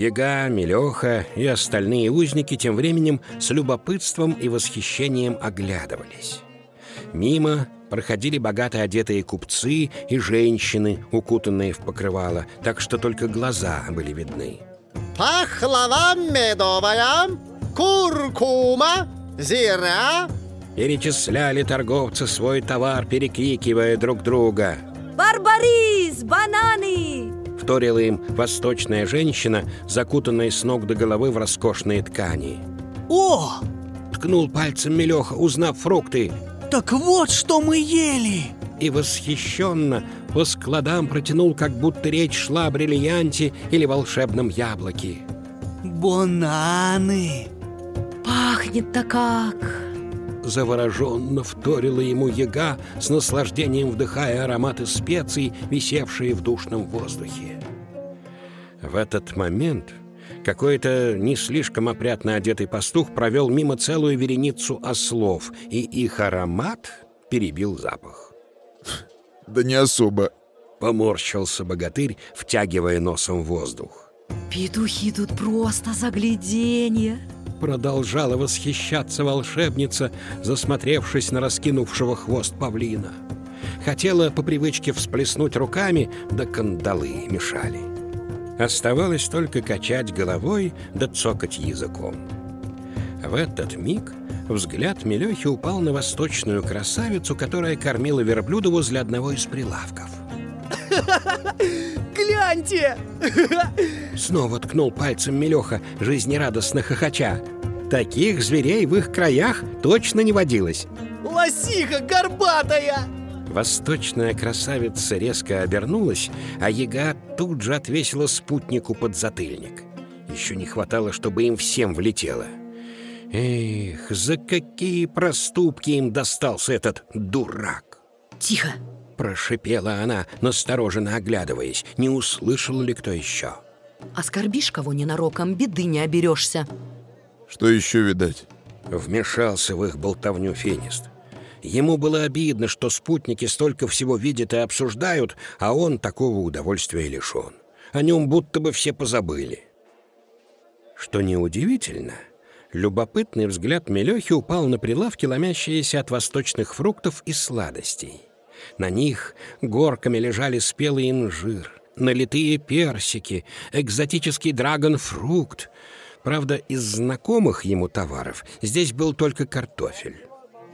Яга, Мелеха и остальные узники тем временем с любопытством и восхищением оглядывались. Мимо проходили богато одетые купцы и женщины, укутанные в покрывало, так что только глаза были видны. Пахлава медовая, куркума, зира. Перечисляли торговцы свой товар, перекрикивая друг друга. Барбарис, бананы! Вторила им восточная женщина, закутанная с ног до головы в роскошные ткани. О, Ткнул пальцем Мелеха, узнав фрукты, так вот что мы ели! и восхищенно по складам протянул, как будто речь шла о бриллианте или волшебном яблоке. Бананы! Пахнет-то как! Завороженно вторила ему яга, с наслаждением вдыхая ароматы специй, висевшие в душном воздухе. В этот момент какой-то не слишком опрятно одетый пастух провел мимо целую вереницу ослов, и их аромат перебил запах. Да не особо. Поморщился богатырь, втягивая носом воздух. Петухи тут просто загляденье. Продолжала восхищаться волшебница, засмотревшись на раскинувшего хвост павлина. Хотела по привычке всплеснуть руками, да кандалы мешали. Оставалось только качать головой да цокать языком. В этот миг взгляд Мелехи упал на восточную красавицу, которая кормила верблюда возле одного из прилавков. Гляньте! Снова ткнул пальцем Мелеха, жизнерадостно хохоча. Таких зверей в их краях точно не водилось. Лосиха горбатая! Восточная красавица резко обернулась, а яга тут же отвесила спутнику под затыльник. Еще не хватало, чтобы им всем влетело. Эх, за какие проступки им достался этот дурак! Тихо! Прошипела она, настороженно оглядываясь, не услышал ли кто еще. Оскорбишь кого ненароком, беды не оберешься. Что еще видать? Вмешался в их болтовню Фенист. Ему было обидно, что спутники столько всего видят и обсуждают, а он такого удовольствия лишен. О нем будто бы все позабыли. Что неудивительно, любопытный взгляд Мелехи упал на прилавки, ломящиеся от восточных фруктов и сладостей. На них горками лежали спелый инжир, налитые персики, экзотический драгонфрукт. Правда, из знакомых ему товаров здесь был только картофель.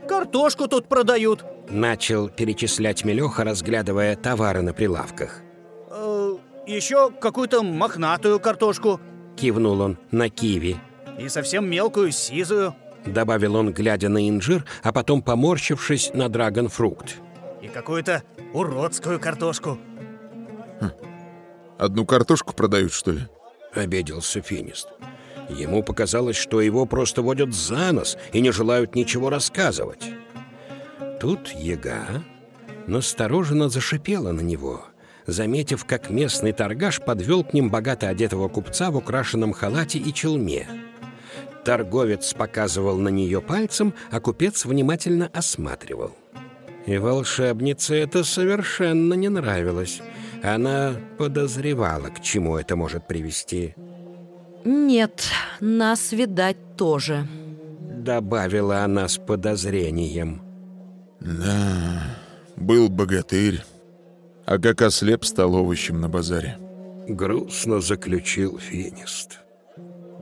Картошку тут продают. Начал перечислять Мелеха, разглядывая товары на прилавках. Э, еще какую-то мохнатую картошку. Кивнул он на киви. И совсем мелкую, сизую. Добавил он, глядя на инжир, а потом поморщившись на драгонфрукт. И какую-то уродскую картошку. Одну картошку продают, что ли? Обиделся Финист. Ему показалось, что его просто водят за нос и не желают ничего рассказывать. Тут яга настороженно зашипела на него, заметив, как местный торгаш подвел к ним богато одетого купца в украшенном халате и челме. Торговец показывал на нее пальцем, а купец внимательно осматривал. И волшебнице это совершенно не нравилось. Она подозревала, к чему это может привести. Нет, нас, видать, тоже. Добавила она с подозрением. Да, был богатырь. А как ослеп стал овощем на базаре. Грустно заключил Финист.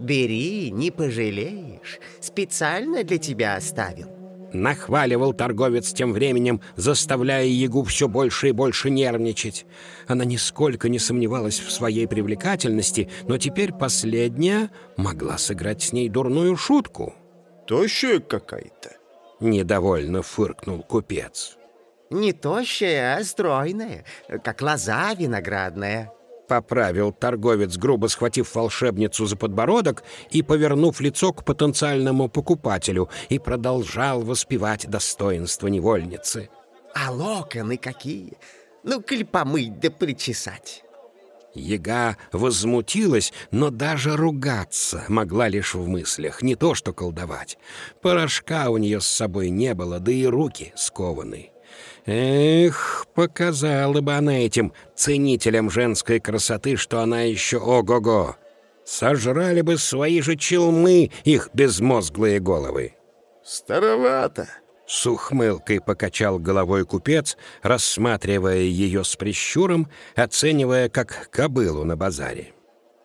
Бери, не пожалеешь. Специально для тебя оставил. Нахваливал торговец тем временем, заставляя Ягу все больше и больше нервничать. Она нисколько не сомневалась в своей привлекательности, но теперь последняя могла сыграть с ней дурную шутку. Тощая какая-то. Недовольно фыркнул купец. Не тощая, а стройная, как лоза виноградная. Поправил торговец, грубо схватив волшебницу за подбородок и повернув лицо к потенциальному покупателю, и продолжал воспевать достоинство невольницы. А локоны какие! Ну, коль помыть да причесать. Яга возмутилась, но даже ругаться могла лишь в мыслях, не то что колдовать. Порошка у нее с собой не было, да и руки скованы. Эх, показала бы она этим ценителям женской красоты, что она еще ого-го. Сожрали бы свои же челмы их безмозглые головы. Старовато. С ухмылкой покачал головой купец, рассматривая ее с прищуром, оценивая как кобылу на базаре.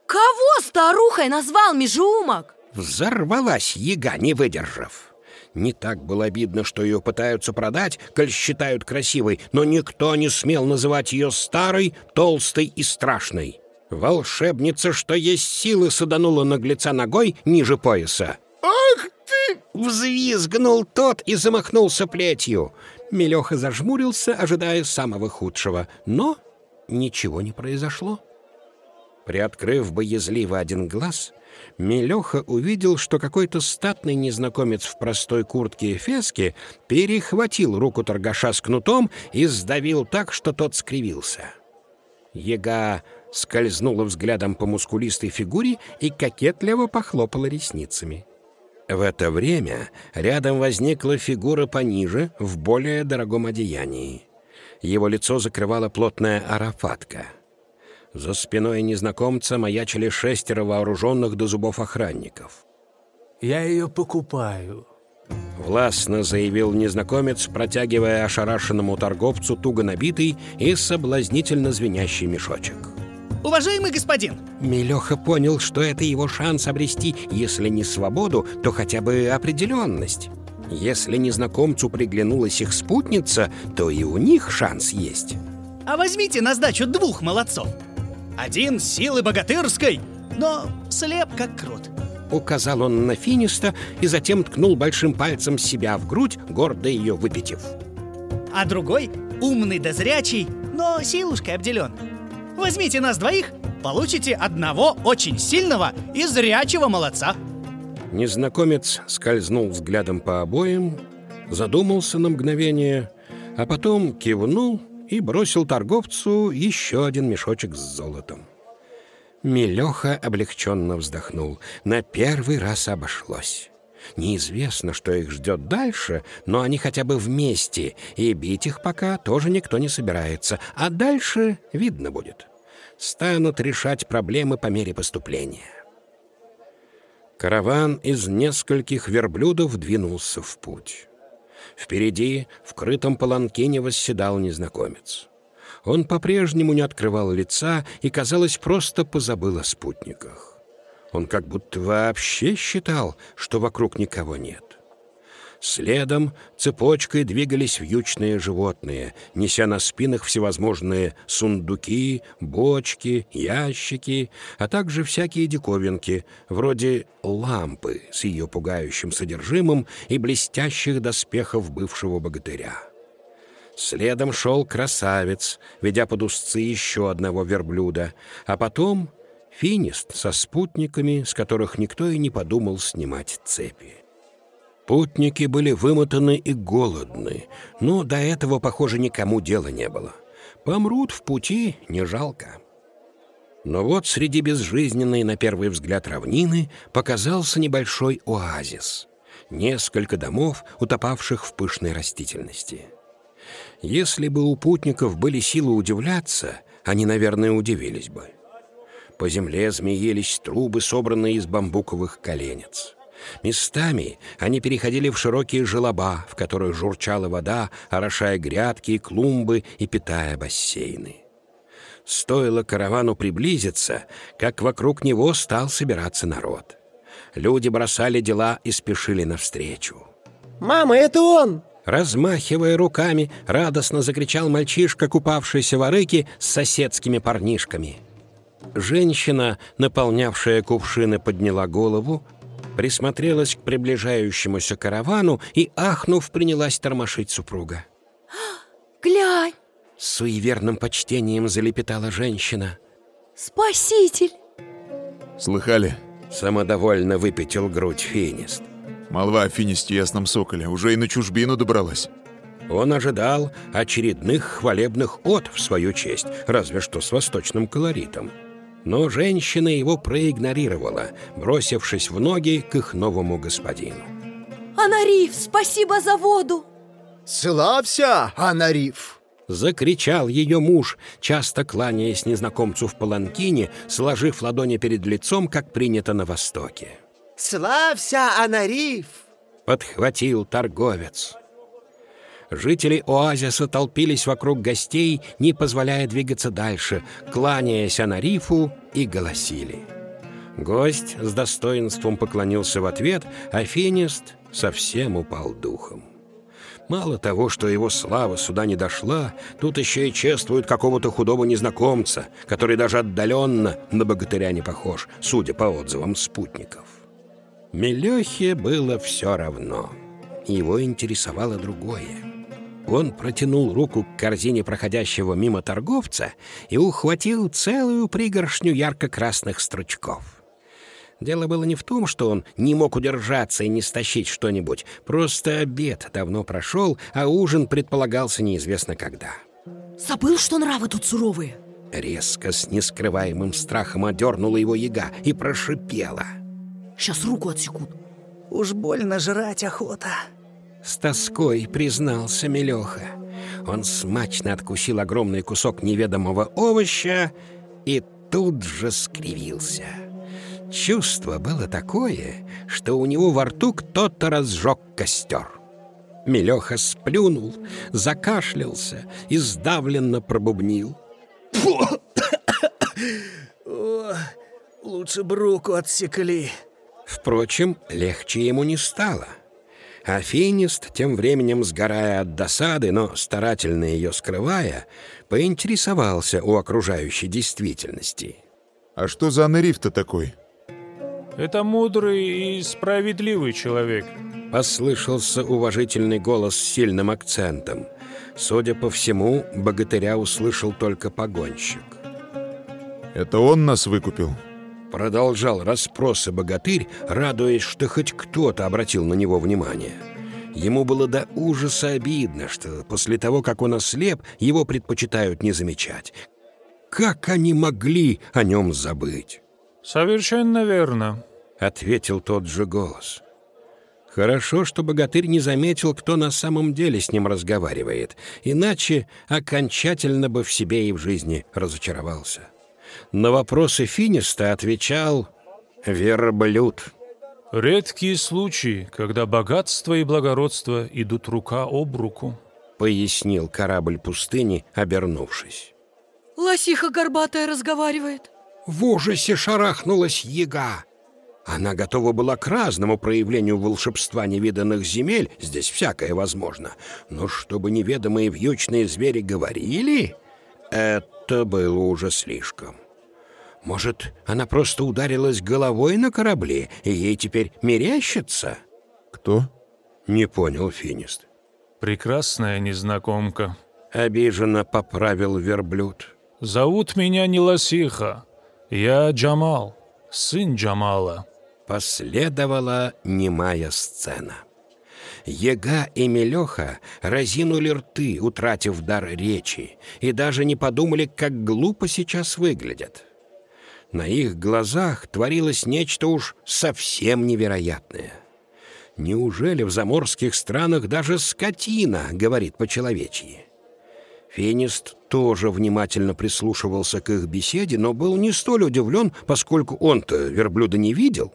Кого старухой назвал межеумок? Взорвалась яга, не выдержав. Не так было обидно, что ее пытаются продать, коль считают красивой, но никто не смел называть ее старой, толстой и страшной. Волшебница, что есть силы, саданула наглеца ногой ниже пояса. Ах ты! Взвизгнул тот и замахнулся плетью. Мелеха зажмурился, ожидая самого худшего, но ничего не произошло. Приоткрыв боязливо один глаз, Мелеха увидел, что какой-то статный незнакомец в простой куртке и феске перехватил руку торгаша с кнутом и сдавил так, что тот скривился. Ега скользнула взглядом по мускулистой фигуре и кокетливо похлопала ресницами. В это время рядом возникла фигура пониже, в более дорогом одеянии. Его лицо закрывала плотная арафатка. За спиной незнакомца маячили шестеро вооруженных до зубов охранников. Я ее покупаю. Властно заявил незнакомец, протягивая ошарашенному торговцу туго набитый и соблазнительно звенящий мешочек. Уважаемый господин, Мелеха понял, что это его шанс обрести, если не свободу, то хотя бы определенность. Если незнакомцу приглянулась их спутница, то и у них шанс есть. а возьмите на сдачу двух молодцов. Один силы богатырской, но слеп как крут. Указал он на Финиста и затем ткнул большим пальцем себя в грудь, гордо ее выпитив. А другой умный да зрячий, но силушкой обделен. Возьмите нас двоих, получите одного очень сильного и зрячего молодца. Незнакомец скользнул взглядом по обоим, задумался на мгновение, а потом кивнул и бросил торговцу еще один мешочек с золотом. Мелеха облегченно вздохнул. На первый раз обошлось. Неизвестно, что их ждет дальше, но они хотя бы вместе, и бить их пока тоже никто не собирается, а дальше видно будет. Станут решать проблемы по мере поступления. Караван из нескольких верблюдов двинулся в путь. Впереди, в крытом паланкине, восседал незнакомец. Он по-прежнему не открывал лица и, казалось, просто позабыл о спутниках. Он как будто вообще считал, что вокруг никого нет. Следом цепочкой двигались вьючные животные, неся на спинах всевозможные сундуки, бочки, ящики, а также всякие диковинки, вроде лампы с ее пугающим содержимым и блестящих доспехов бывшего богатыря. Следом шел красавец, ведя под узцы еще одного верблюда, а потом финист со спутниками, с которых никто и не подумал снимать цепи. Путники были вымотаны и голодны, но до этого, похоже, никому дела не было. Помрут в пути, не жалко. Но вот среди безжизненной, на первый взгляд, равнины показался небольшой оазис. Несколько домов, утопавших в пышной растительности. Если бы у путников были силы удивляться, они, наверное, удивились бы. По земле змеились трубы, собранные из бамбуковых коленец. Местами они переходили в широкие желоба, в которых журчала вода, орошая грядки и клумбы и питая бассейны. Стоило каравану приблизиться, как вокруг него стал собираться народ. Люди бросали дела и спешили навстречу. Мама, это он! Размахивая руками, радостно закричал мальчишка, купавшийся в арыке с соседскими парнишками. Женщина, наполнявшая кувшины, подняла голову, присмотрелась к приближающемуся каравану и, ахнув, принялась тормошить супруга. Глянь, С суеверным почтением залепетала женщина. спаситель! Слыхали? Самодовольно выпятил грудь финист. Молва о финисте ясном соколе уже и на чужбину добралась. Он ожидал очередных хвалебных от в свою честь, разве что с восточным колоритом. Но женщина его проигнорировала, бросившись в ноги к их новому господину. Анариф, спасибо за воду! Славься, Анариф! Закричал ее муж, часто кланяясь незнакомцу в паланкине, сложив ладони перед лицом, как принято на Востоке. Славься, Анариф! Подхватил торговец. Жители оазиса толпились вокруг гостей, не позволяя двигаться дальше, кланяясь Анарифу и голосили. Гость с достоинством поклонился в ответ, а Финист совсем упал духом. Мало того, что его слава сюда не дошла, тут еще и чествуют какого-то худого незнакомца, который даже отдаленно на богатыря не похож, судя по отзывам спутников. Мелехе было все равно. Его интересовало другое. Он протянул руку к корзине проходящего мимо торговца и ухватил целую пригоршню ярко-красных стручков. Дело было не в том, что он не мог удержаться и не стащить что-нибудь. Просто обед давно прошел, а ужин предполагался неизвестно когда. Забыл, что нравы тут суровые? Резко, с нескрываемым страхом одернула его яга и прошипела. Сейчас руку отсекут. Уж больно жрать охота. С тоской признался Мелеха. Он смачно откусил огромный кусок неведомого овоща и тут же скривился. Чувство было такое, что у него во рту кто-то разжег костер. Мелеха сплюнул, закашлялся и сдавленно пробубнил. О, лучше бы руку отсекли. Впрочем, легче ему не стало. Афинист, тем временем сгорая от досады, но старательно ее скрывая, поинтересовался у окружающей действительности. А что за Анериф-то такой? Это мудрый и справедливый человек. Послышался уважительный голос с сильным акцентом. Судя по всему, богатыря услышал только погонщик. Это он нас выкупил? Продолжал расспросы богатырь, радуясь, что хоть кто-то обратил на него внимание. Ему было до ужаса обидно, что после того, как он ослеп, его предпочитают не замечать. Как они могли о нем забыть? Совершенно верно. Ответил тот же голос. Хорошо, что богатырь не заметил, кто на самом деле с ним разговаривает, иначе окончательно бы в себе и в жизни разочаровался. На вопросы Финиста отвечал «Верблюд». Редкие случаи, когда богатство и благородство идут рука об руку. Пояснил корабль пустыни, обернувшись. Лосиха горбатая разговаривает. В ужасе шарахнулась яга. Она готова была к разному проявлению волшебства невиданных земель, здесь всякое возможно. Но чтобы неведомые вьючные звери говорили, это было уже слишком. Может, она просто ударилась головой на корабле, и ей теперь мерещится? Кто? Не понял Финист. Прекрасная незнакомка. Обиженно поправил верблюд. Зовут меня не Лосиха. Я Джамал, сын Джамала. Последовала немая сцена. Ега и Мелеха разинули рты, утратив дар речи, и даже не подумали, как глупо сейчас выглядят. На их глазах творилось нечто уж совсем невероятное. Неужели в заморских странах даже скотина говорит по-человечьи? Финист тоже внимательно прислушивался к их беседе, но был не столь удивлен, поскольку он-то верблюда не видел.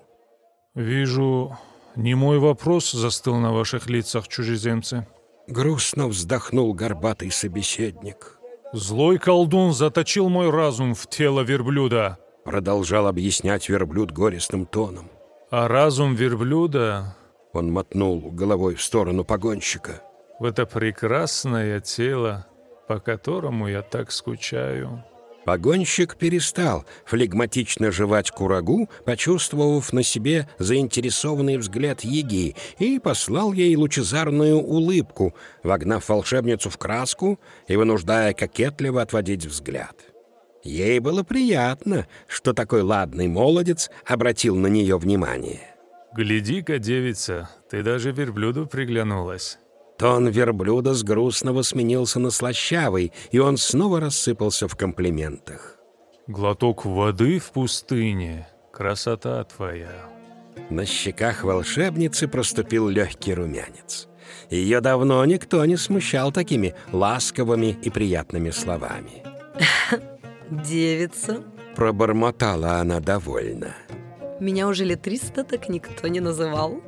Вижу, не мой вопрос застыл на ваших лицах, чужеземцы. Грустно вздохнул горбатый собеседник. Злой колдун заточил мой разум в тело верблюда. Продолжал объяснять верблюд горестным тоном. А разум верблюда Он мотнул головой в сторону погонщика. в это прекрасное тело, по которому я так скучаю. Погонщик перестал флегматично жевать курагу, почувствовав на себе заинтересованный взгляд Еги, и послал ей лучезарную улыбку, вогнав волшебницу в краску и вынуждая кокетливо отводить взгляд. Ей было приятно, что такой ладный молодец обратил на нее внимание. Гляди-ка, девица, ты даже верблюду приглянулась. Тон верблюда с грустного сменился на слащавый, и он снова рассыпался в комплиментах. Глоток воды в пустыне. Красота твоя. На щеках волшебницы проступил легкий румянец. Ее давно никто не смущал такими ласковыми и приятными словами. Девица. Пробормотала она довольно. Меня уже лет триста так никто не называл.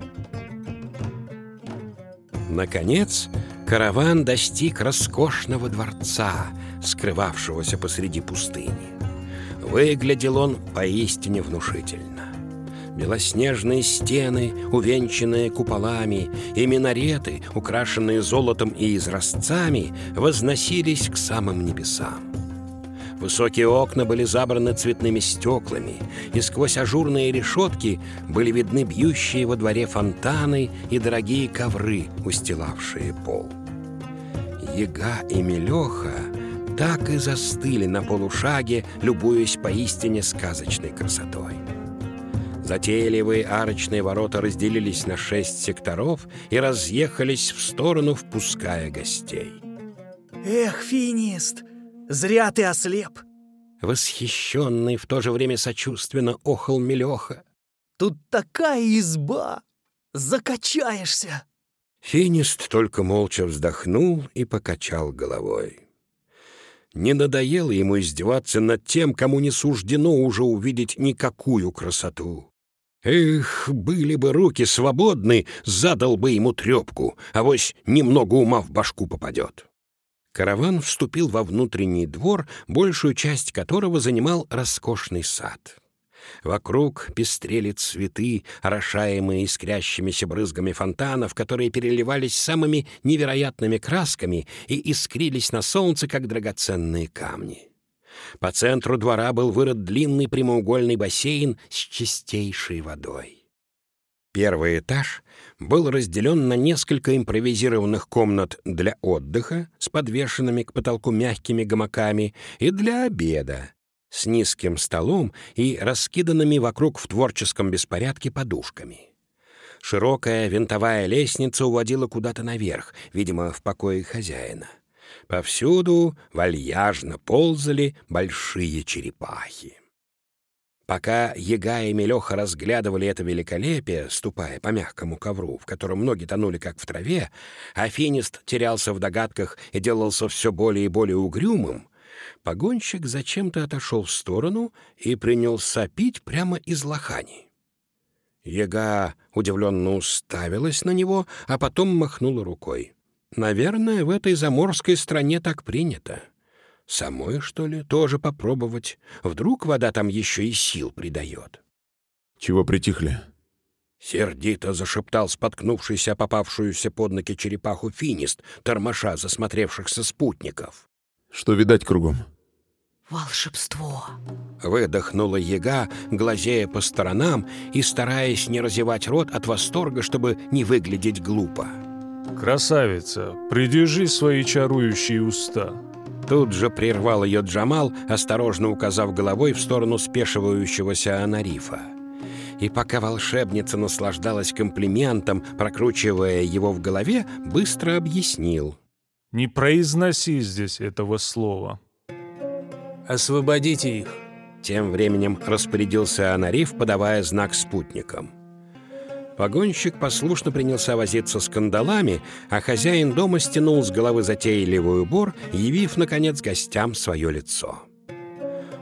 Наконец, караван достиг роскошного дворца, скрывавшегося посреди пустыни. Выглядел он поистине внушительно. Белоснежные стены, увенчанные куполами, и минареты, украшенные золотом и изразцами, возносились к самым небесам. Высокие окна были забраны цветными стеклами, и сквозь ажурные решетки были видны бьющие во дворе фонтаны и дорогие ковры, устилавшие пол. Яга и Мелеха так и застыли на полушаге, любуясь поистине сказочной красотой. Затейливые арочные ворота разделились на шесть секторов и разъехались в сторону, впуская гостей. Эх, финист, зря ты ослеп. Восхищенный, в то же время сочувственно охал Мелеха. Тут такая изба, закачаешься. Финист только молча вздохнул и покачал головой. Не надоело ему издеваться над тем, кому не суждено уже увидеть никакую красоту. Эх, были бы руки свободны, задал бы ему трепку, а вось немного ума в башку попадет. Караван вступил во внутренний двор, большую часть которого занимал роскошный сад. Вокруг пестрели цветы, орошаемые искрящимися брызгами фонтанов, которые переливались самыми невероятными красками и искрились на солнце, как драгоценные камни. По центру двора был вырыт длинный прямоугольный бассейн с чистейшей водой. Первый этаж был разделен на несколько импровизированных комнат для отдыха с подвешенными к потолку мягкими гамаками и для обеда, с низким столом и раскиданными вокруг в творческом беспорядке подушками. Широкая винтовая лестница уводила куда-то наверх, видимо, в покое хозяина. Повсюду вальяжно ползали большие черепахи. Пока Яга и Мелеха разглядывали это великолепие, ступая по мягкому ковру, в котором ноги тонули как в траве, а финист терялся в догадках и делался все более и более угрюмым, погонщик зачем-то отошел в сторону и принялся пить прямо из лохани. Яга удивленно уставилась на него, а потом махнула рукой. «Наверное, в этой заморской стране так принято. Самой, что ли, тоже попробовать? Вдруг вода там еще и сил придает?» Чего притихли? Сердито зашептал споткнувшийся попавшуюся под ноги черепаху финист, тормоша засмотревшихся спутников. Что видать кругом? Волшебство. Выдохнула яга, глазея по сторонам и стараясь не разевать рот от восторга, чтобы не выглядеть глупо. Красавица, придержи свои чарующие уста. Тут же прервал ее Джамал, осторожно указав головой в сторону спешивающегося Анарифа. И пока волшебница наслаждалась комплиментом, прокручивая его в голове, быстро объяснил. Не произноси здесь этого слова. Освободите их. Тем временем распорядился Анариф, подавая знак спутникам. Погонщик послушно принялся возиться с кандалами, а хозяин дома стянул с головы затейливый убор, явив, наконец, гостям свое лицо.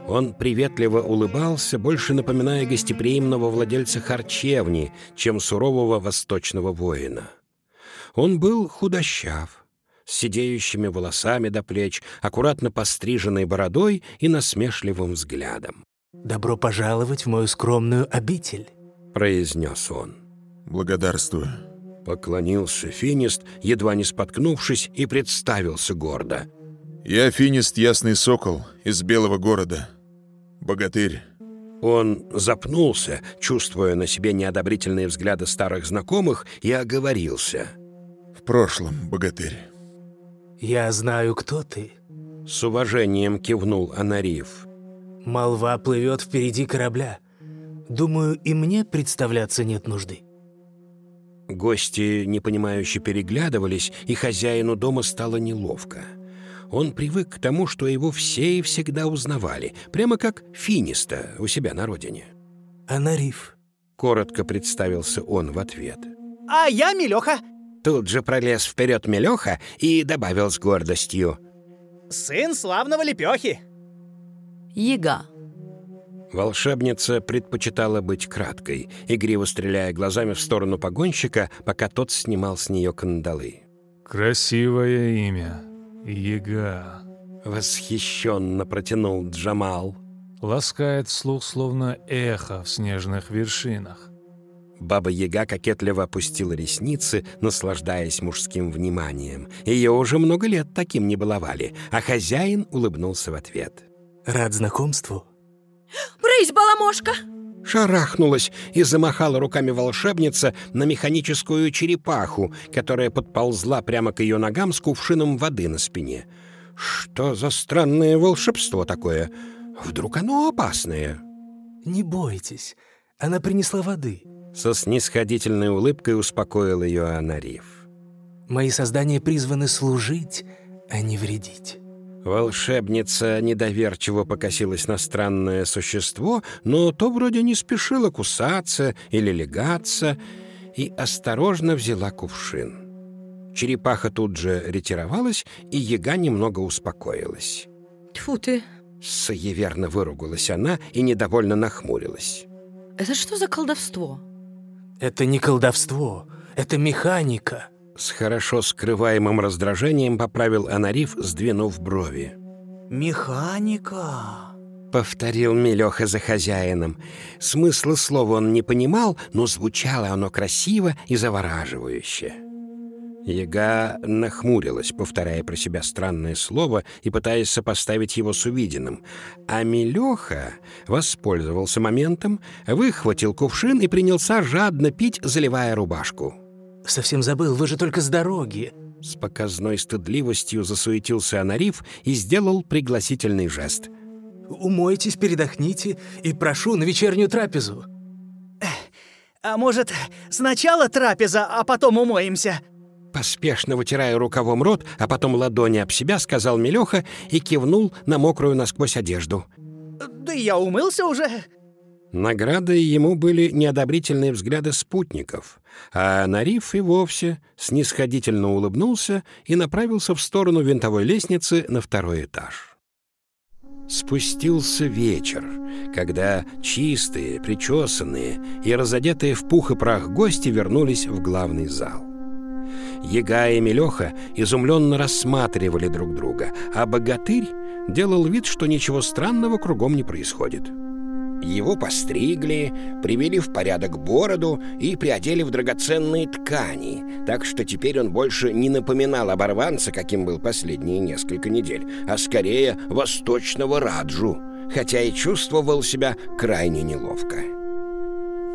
Он приветливо улыбался, больше напоминая гостеприимного владельца харчевни, чем сурового восточного воина. Он был худощав, с сидеющими волосами до плеч, аккуратно постриженной бородой и насмешливым взглядом. «Добро пожаловать в мою скромную обитель», — произнес он. Благодарствую. Поклонился финист, едва не споткнувшись, и представился гордо. Я финист Ясный Сокол из Белого города. Богатырь. Он запнулся, чувствуя на себе неодобрительные взгляды старых знакомых, и оговорился. В прошлом, богатырь. «Я знаю, кто ты». С уважением кивнул Анариев. «Молва плывет впереди корабля. Думаю, и мне представляться нет нужды». Гости, непонимающе переглядывались, и хозяину дома стало неловко. Он привык к тому, что его все и всегда узнавали, прямо как финиста у себя на родине. «Анариф». Коротко представился он в ответ. А я Милеха. Тут же пролез вперед Мелеха и добавил с гордостью. Сын славного лепехи. Яга. Волшебница предпочитала быть краткой, игриво стреляя глазами в сторону погонщика, пока тот снимал с нее кандалы. Красивое имя. Яга. Восхищенно протянул Джамал. Ласкает слух, словно эхо в снежных вершинах. Баба-яга кокетливо опустила ресницы, наслаждаясь мужским вниманием. Ее уже много лет таким не баловали, а хозяин улыбнулся в ответ. Рад знакомству. Брысь, баламошка! Шарахнулась и замахала руками волшебница на механическую черепаху, которая подползла прямо к ее ногам с кувшином воды на спине. Что за странное волшебство такое? Вдруг оно опасное? Не бойтесь, она принесла воды. Со снисходительной улыбкой успокоил ее Анариф. Мои создания призваны служить, а не вредить. Волшебница недоверчиво покосилась на странное существо, но то вроде не спешило кусаться или легаться, и осторожно взяла кувшин. Черепаха тут же ретировалась, и яга немного успокоилась. Тьфу ты, Суеверно выругалась она и недовольно нахмурилась. это что за колдовство? Это не колдовство, это механика. С хорошо скрываемым раздражением поправил Анариф, сдвинув брови. Механика. Повторил Мелеха за хозяином. Смысла слова он не понимал, но звучало оно красиво и завораживающе. Яга нахмурилась, повторяя про себя странное слово и пытаясь сопоставить его с увиденным. А Мелеха воспользовался моментом, выхватил кувшин и принялся жадно пить, заливая рубашку. Совсем забыл, вы же только с дороги. С показной стыдливостью засуетился Анариф и сделал пригласительный жест. Умойтесь, передохните и прошу на вечернюю трапезу. А может, сначала трапеза, а потом умоемся? Поспешно вытирая рукавом рот, а потом ладони об себя, сказал Мелеха и кивнул на мокрую насквозь одежду. Да я умылся уже. Наградой ему были неодобрительные взгляды спутников, а Нариф и вовсе снисходительно улыбнулся и направился в сторону винтовой лестницы на второй этаж. Спустился вечер, когда чистые, причесанные и разодетые в пух и прах гости вернулись в главный зал. Яга и Мелеха изумленно рассматривали друг друга, а богатырь делал вид, что ничего странного кругом не происходит. Его постригли, привели в порядок бороду и приодели в драгоценные ткани, так что теперь он больше не напоминал оборванца, каким был последние несколько недель, а скорее восточного раджу, хотя и чувствовал себя крайне неловко.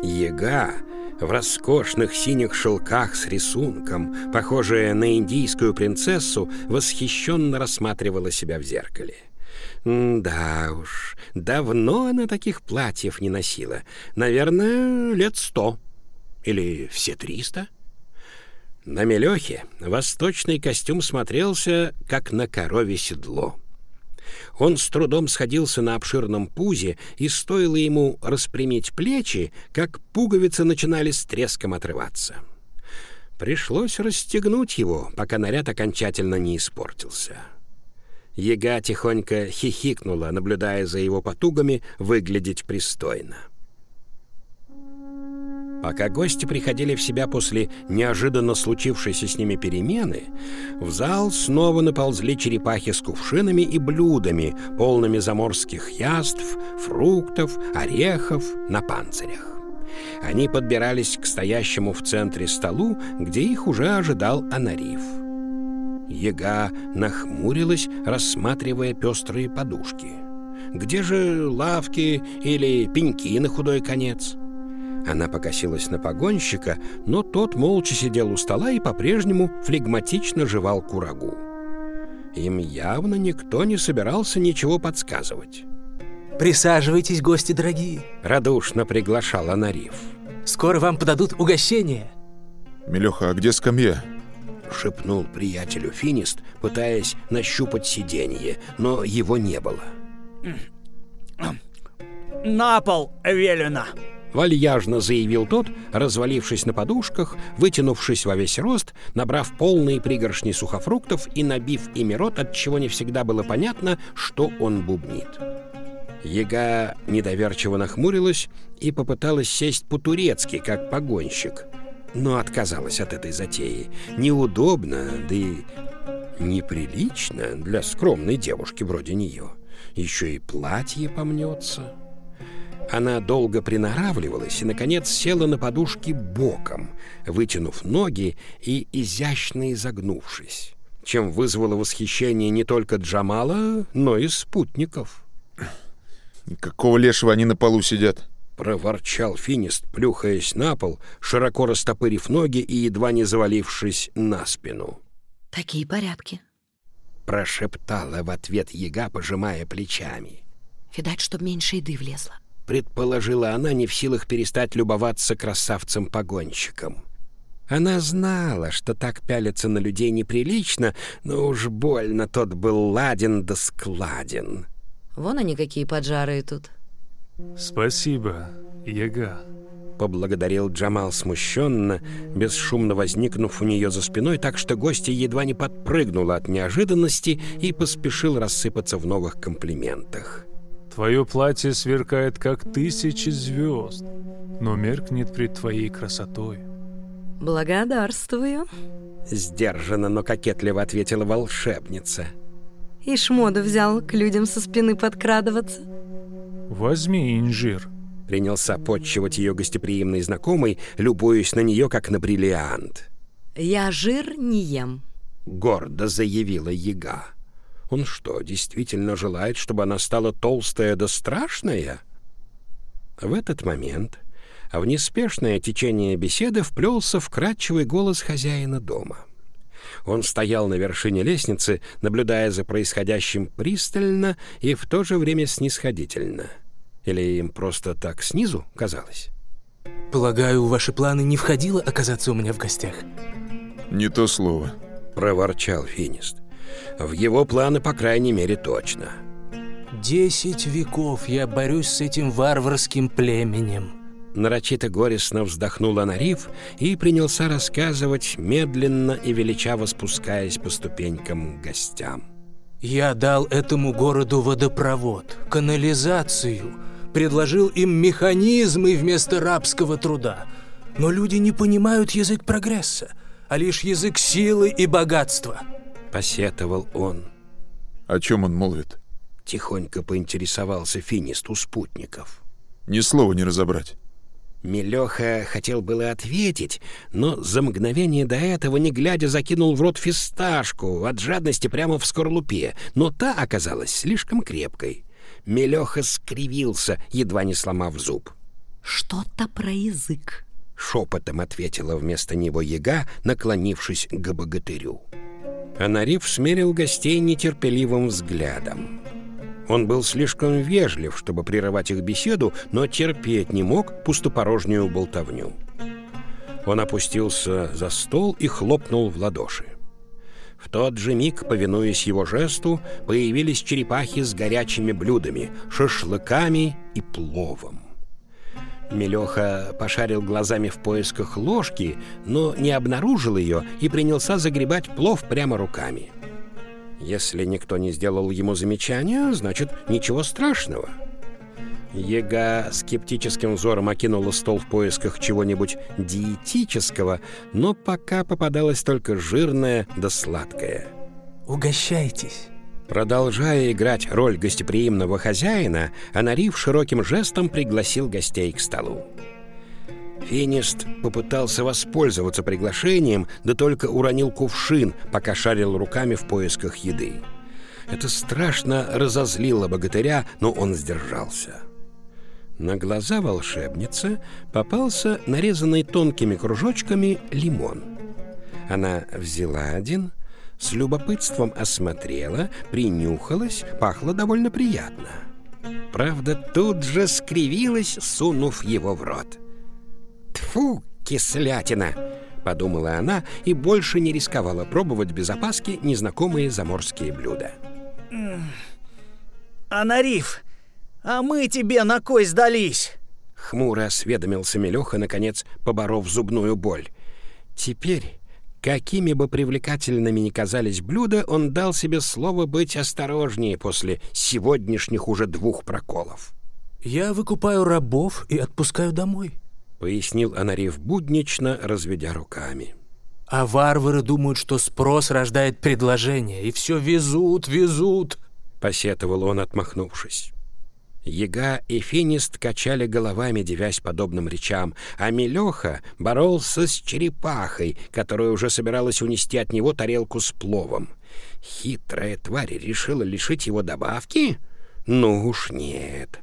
Яга в роскошных синих шелках с рисунком, похожая на индийскую принцессу, восхищенно рассматривала себя в зеркале. Да уж, давно она таких платьев не носила. Наверное, лет сто. Или все триста. На Мелехе восточный костюм смотрелся, как на корове седло. Он с трудом сходился на обширном пузе, и стоило ему распрямить плечи, как пуговицы начинали с треском отрываться. Пришлось расстегнуть его, пока наряд окончательно не испортился. Яга тихонько хихикнула, наблюдая за его потугами выглядеть пристойно. Пока гости приходили в себя после неожиданно случившейся с ними перемены, в зал снова наползли черепахи с кувшинами и блюдами, полными заморских яств, фруктов, орехов на панцирях. Они подбирались к стоящему в центре столу, где их уже ожидал Анариф. Яга нахмурилась, рассматривая пестрые подушки. Где же лавки или пеньки на худой конец? Она покосилась на погонщика, но тот молча сидел у стола и по-прежнему флегматично жевал курагу. Им явно никто не собирался ничего подсказывать. Присаживайтесь, гости дорогие. Радушно приглашал Анариф. Скоро вам подадут угощение. Мелеха, а где скамья? Шепнул приятелю Финист, пытаясь нащупать сиденье, но его не было. На пол велено. Вальяжно заявил тот, развалившись на подушках, вытянувшись во весь рост, набрав полные пригоршни сухофруктов и набив ими рот, от чего не всегда было понятно, что он бубнит. Яга недоверчиво нахмурилась и попыталась сесть по-турецки, как погонщик, но отказалась от этой затеи. Неудобно, да и неприлично для скромной девушки вроде нее. Еще и платье помнется. Она долго приноравливалась и, наконец, села на подушки боком, вытянув ноги и изящно изогнувшись, чем вызвало восхищение не только Джамала, но и спутников. Какого лешего они на полу сидят? Проворчал Финист, плюхаясь на пол, широко растопырив ноги и едва не завалившись на спину. Такие порядки. Прошептала в ответ яга, пожимая плечами. Видать, чтоб меньше еды влезло. Предположила она, не в силах перестать любоваться красавцем-погонщиком. Она знала, что так пялиться на людей неприлично, но уж больно тот был ладен да складен. Вон они какие поджарые тут. Спасибо, Яга. Поблагодарил Джамал смущенно, бесшумно возникнув у нее за спиной, так что гостья едва не подпрыгнула от неожиданности и поспешил рассыпаться в новых комплиментах. Твое платье сверкает, как тысячи звезд, но меркнет пред твоей красотой. Благодарствую. Сдержанно, но кокетливо ответила волшебница. И шмоду взял к людям со спины подкрадываться. Возьми инжир. Принялся подчивать ее гостеприимный знакомый, любуясь на нее, как на бриллиант. Я жир не ем. Гордо заявила яга. Он что, действительно желает, чтобы она стала толстая да страшная? В этот момент в неспешное течение беседы вплелся вкрадчивый голос хозяина дома. Он стоял на вершине лестницы, наблюдая за происходящим пристально и в то же время снисходительно. Или им просто так снизу казалось? Полагаю, в ваши планы не входило оказаться у меня в гостях? Не то слово. Проворчал Финист. В его планы, по крайней мере, точно. Десять веков я борюсь с этим варварским племенем. Нарочито горестно вздохнула Нариф и принялся рассказывать, медленно и величаво спускаясь по ступенькам к гостям. Я дал этому городу водопровод, канализацию, предложил им механизмы вместо рабского труда. Но люди не понимают язык прогресса, а лишь язык силы и богатства. Посетовал он. О чем он молвит? Тихонько поинтересовался Финист у спутников. Ни слова не разобрать. Мелеха хотел было ответить, но за мгновение до этого, не глядя, закинул в рот фисташку от жадности прямо в скорлупе, но та оказалась слишком крепкой. Мелеха скривился, едва не сломав зуб. Что-то про язык. Шепотом ответила вместо него яга, наклонившись к богатырю. Анариф смерил гостей нетерпеливым взглядом. Он был слишком вежлив, чтобы прерывать их беседу, но терпеть не мог пустопорожнюю болтовню. Он опустился за стол и хлопнул в ладоши. В тот же миг, повинуясь его жесту, появились черепахи с горячими блюдами, шашлыками и пловом. Мелеха пошарил глазами в поисках ложки, но не обнаружил ее и принялся загребать плов прямо руками. Если никто не сделал ему замечания, значит, ничего страшного. Ега скептическим взором окинула стол в поисках чего-нибудь диетического, но пока попадалось только жирное да сладкое. Угощайтесь. Продолжая играть роль гостеприимного хозяина, Анариф широким жестом пригласил гостей к столу. Финист попытался воспользоваться приглашением, да только уронил кувшин, пока шарил руками в поисках еды. Это страшно разозлило богатыря, но он сдержался. На глаза волшебницы попался нарезанный тонкими кружочками лимон. Она взяла один, с любопытством осмотрела, принюхалась, пахло довольно приятно. Правда, тут же скривилась, сунув его в рот. «Тьфу, кислятина!» — подумала она и больше не рисковала пробовать без опаски незнакомые заморские блюда. Анариф, а мы тебе на кой сдались? Хмуро осведомился Мелеха, наконец поборов зубную боль. Теперь, какими бы привлекательными ни казались блюда, он дал себе слово быть осторожнее после сегодняшних уже двух проколов. «Я выкупаю рабов и отпускаю домой», — пояснил Анариф буднично, разведя руками. «А варвары думают, что спрос рождает предложение, и все везут, везут», — посетовал он, отмахнувшись. Яга и Финист качали головами, девясь подобным речам, а Мелеха боролся с черепахой, которая уже собиралась унести от него тарелку с пловом. Хитрая тварь решила лишить его добавки? Ну уж нет.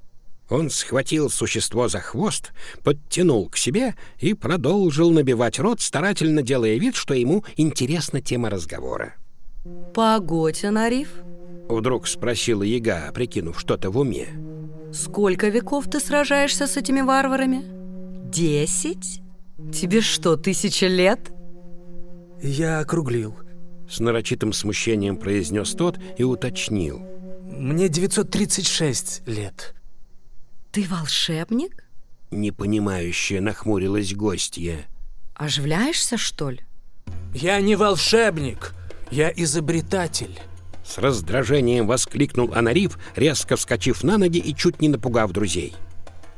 Он схватил существо за хвост, подтянул к себе и продолжил набивать рот, старательно делая вид, что ему интересна тема разговора. «Погодь, Анариф», — вдруг спросила яга, прикинув что-то в уме. Сколько веков ты сражаешься с этими варварами? Десять? Тебе что, тысяча лет? Я округлил. С нарочитым смущением произнес тот и уточнил. Мне 936 лет. Ты волшебник? Непонимающе нахмурилась гостья. Оживляешься, что ли? Я не волшебник, я изобретатель. С раздражением воскликнул Анариф, резко вскочив на ноги и чуть не напугав друзей.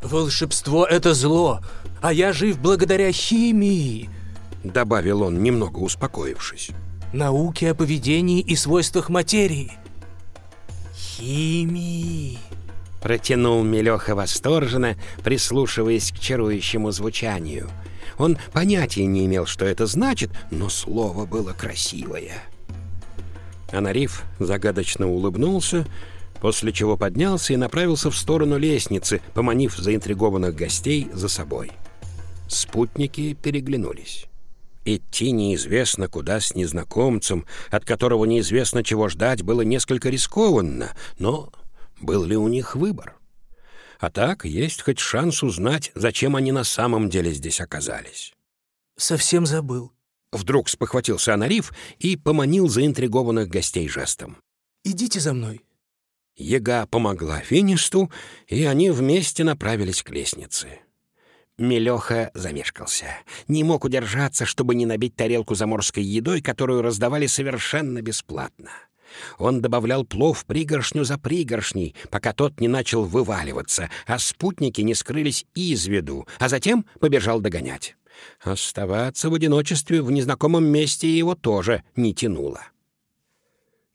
«Волшебство — это зло, а я жив благодаря химии!» Добавил он, немного успокоившись. «Науке о поведении и свойствах материи!» «Химии!» Протянул Мелеха восторженно, прислушиваясь к чарующему звучанию. Он понятия не имел, что это значит, но слово было красивое. Анариф загадочно улыбнулся, после чего поднялся и направился в сторону лестницы, поманив заинтригованных гостей за собой. Спутники переглянулись. Идти неизвестно куда с незнакомцем, от которого неизвестно чего ждать, было несколько рискованно, но был ли у них выбор? А так есть хоть шанс узнать, зачем они на самом деле здесь оказались. «Совсем забыл», Вдруг спохватился Анариф и поманил заинтригованных гостей жестом. «Идите за мной». Ега помогла Финисту, и они вместе направились к лестнице. Мелеха замешкался. Не мог удержаться, чтобы не набить тарелку заморской едой, которую раздавали совершенно бесплатно. Он добавлял плов пригоршню за пригоршней, пока тот не начал вываливаться, а спутники не скрылись из виду, а затем побежал догонять. Оставаться в одиночестве в незнакомом месте его тоже не тянуло.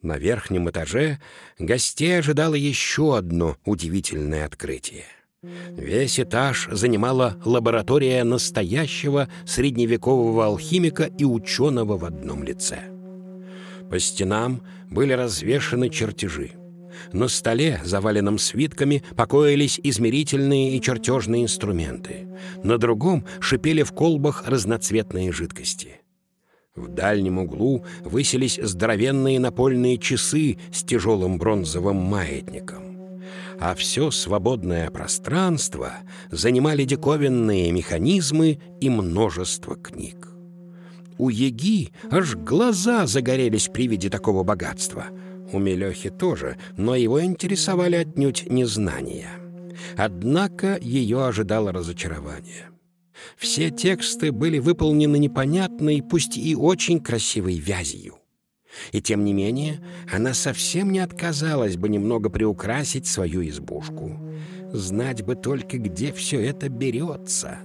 На верхнем этаже гостей ожидало еще одно удивительное открытие. Весь этаж занимала лаборатория настоящего средневекового алхимика и ученого в одном лице. По стенам были развешаны чертежи — на столе, заваленном свитками, покоились измерительные и чертежные инструменты. На другом шипели в колбах разноцветные жидкости. В дальнем углу высились здоровенные напольные часы с тяжелым бронзовым маятником. А все свободное пространство занимали диковинные механизмы и множество книг. У Еги аж глаза загорелись при виде такого богатства — у Мелехи тоже, но его интересовали отнюдь не знания. Однако ее ожидало разочарование. Все тексты были выполнены непонятной, пусть и очень красивой вязью. И тем не менее, она совсем не отказалась бы немного приукрасить свою избушку. Знать бы только, где все это берется.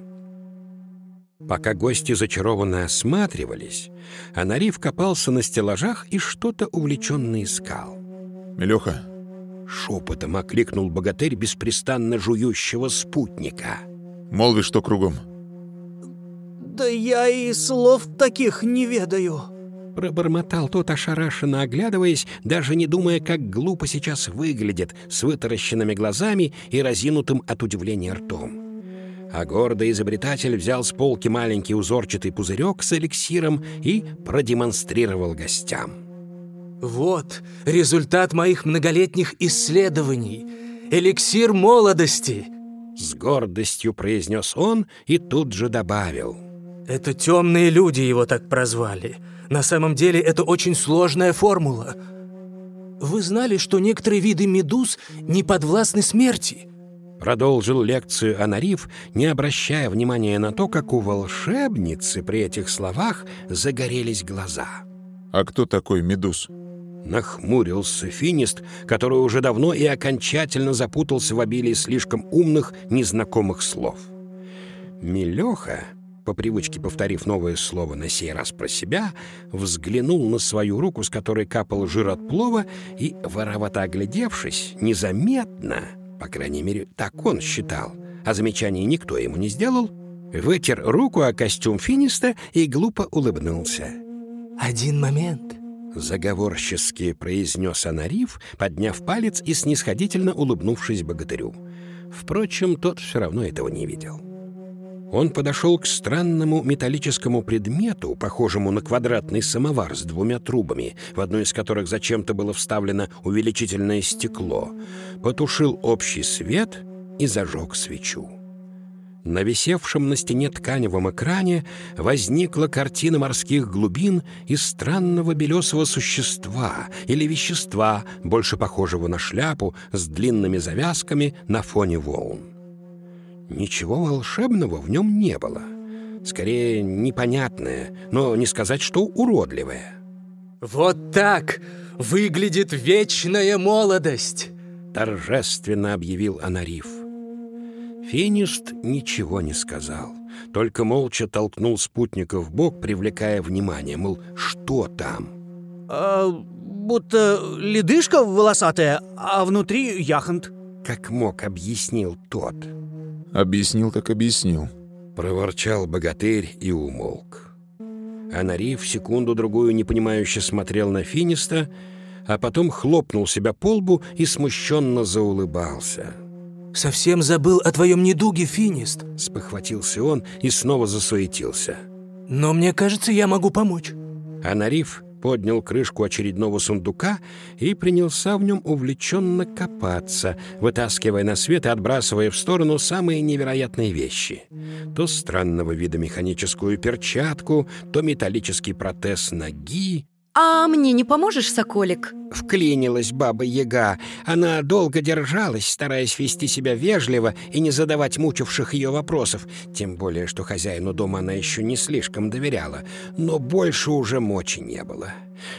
Пока гости зачарованно осматривались, Анариф копался на стеллажах и что-то увлеченно искал. «Мелеха!» — шепотом окликнул богатырь беспрестанно жующего спутника. «Молви, что кругом?» «Да я и слов таких не ведаю!» Пробормотал тот, ошарашенно оглядываясь, даже не думая, как глупо сейчас выглядит, с вытаращенными глазами и разинутым от удивления ртом а гордый изобретатель взял с полки маленький узорчатый пузырек с эликсиром и продемонстрировал гостям. «Вот результат моих многолетних исследований. Эликсир молодости!» С гордостью произнес он и тут же добавил. «Это темные люди его так прозвали. На самом деле это очень сложная формула. Вы знали, что некоторые виды медуз не подвластны смерти?» Продолжил лекцию Анариф, не обращая внимания на то, как у волшебницы при этих словах загорелись глаза. А кто такой Медуз? Нахмурился финист, который уже давно и окончательно запутался в обилии слишком умных, незнакомых слов. Милеха, по привычке повторив новое слово на сей раз про себя, взглянул на свою руку, с которой капал жир от плова, и, воровато оглядевшись, незаметно, по крайней мере, так он считал, а замечаний никто ему не сделал, вытер руку о костюм финиста и глупо улыбнулся. Один момент. Заговорчески произнес Анариф, подняв палец и снисходительно улыбнувшись богатырю. Впрочем, тот все равно этого не видел. Он подошел к странному металлическому предмету, похожему на квадратный самовар с двумя трубами, в одну из которых зачем-то было вставлено увеличительное стекло, потушил общий свет и зажег свечу. На висевшем на стене тканевом экране возникла картина морских глубин из странного белесого существа или вещества, больше похожего на шляпу, с длинными завязками на фоне волн. Ничего волшебного в нем не было. Скорее, непонятное, но не сказать, что уродливое. Вот так выглядит вечная молодость. Торжественно объявил Анариф. Финист ничего не сказал, только молча толкнул спутника в бок, привлекая внимание, мол, что там? А, будто ледышка волосатая, а внутри яхонт. Как мог, объяснил тот. Объяснил так объяснил. Проворчал богатырь и умолк. А Нариф секунду-другую непонимающе смотрел на Финиста, а потом хлопнул себя по лбу и смущенно заулыбался. Совсем забыл о твоем недуге, Финист. Спохватился он и снова засуетился. Но мне кажется, я могу помочь. А Нариф поднял крышку очередного сундука и принялся в нем увлеченно копаться, вытаскивая на свет и отбрасывая в сторону самые невероятные вещи. То странного вида механическую перчатку, то металлический протез ноги, А мне не поможешь, Соколик? Вклинилась баба Яга. Она долго держалась, стараясь вести себя вежливо и не задавать мучивших ее вопросов, тем более, что хозяину дома она еще не слишком доверяла, но больше уже мочи не было.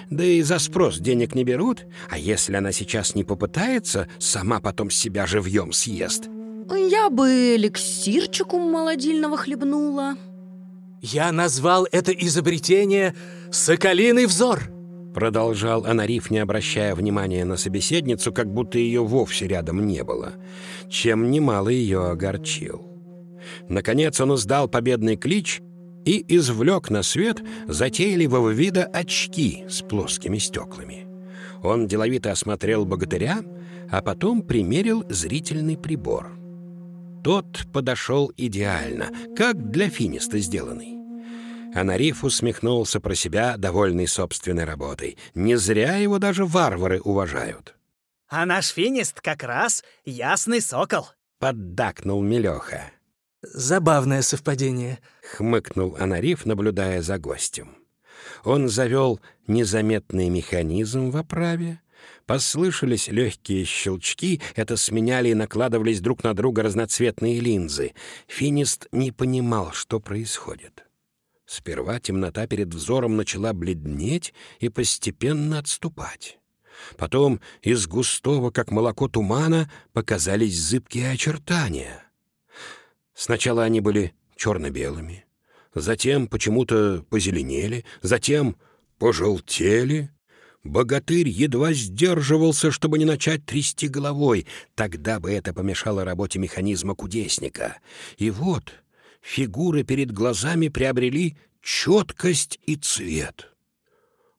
Да и за спрос денег не берут, а если она сейчас не попытается, сама потом себя живьем съест. Я бы эликсирчику молодильного хлебнула. Я назвал это изобретение «Соколиный взор». Продолжал Анариф, не обращая внимания на собеседницу, как будто ее вовсе рядом не было, чем немало ее огорчил. Наконец он издал победный клич и извлек на свет затейливого вида очки с плоскими стеклами. Он деловито осмотрел богатыря, а потом примерил зрительный прибор. Тот подошел идеально, как для финиста сделанный. Анариф усмехнулся про себя, довольный собственной работой. Не зря его даже варвары уважают. А наш финист как раз ясный сокол. Поддакнул Мелеха. Забавное совпадение. Хмыкнул Анариф, наблюдая за гостем. Он завел незаметный механизм в оправе. Послышались легкие щелчки, это сменяли и накладывались друг на друга разноцветные линзы. Финист не понимал, что происходит. Сперва темнота перед взором начала бледнеть и постепенно отступать. Потом из густого, как молоко тумана, показались зыбкие очертания. Сначала они были черно-белыми, затем почему-то позеленели, затем пожелтели. Богатырь едва сдерживался, чтобы не начать трясти головой, тогда бы это помешало работе механизма кудесника. И вот фигуры перед глазами приобрели четкость и цвет.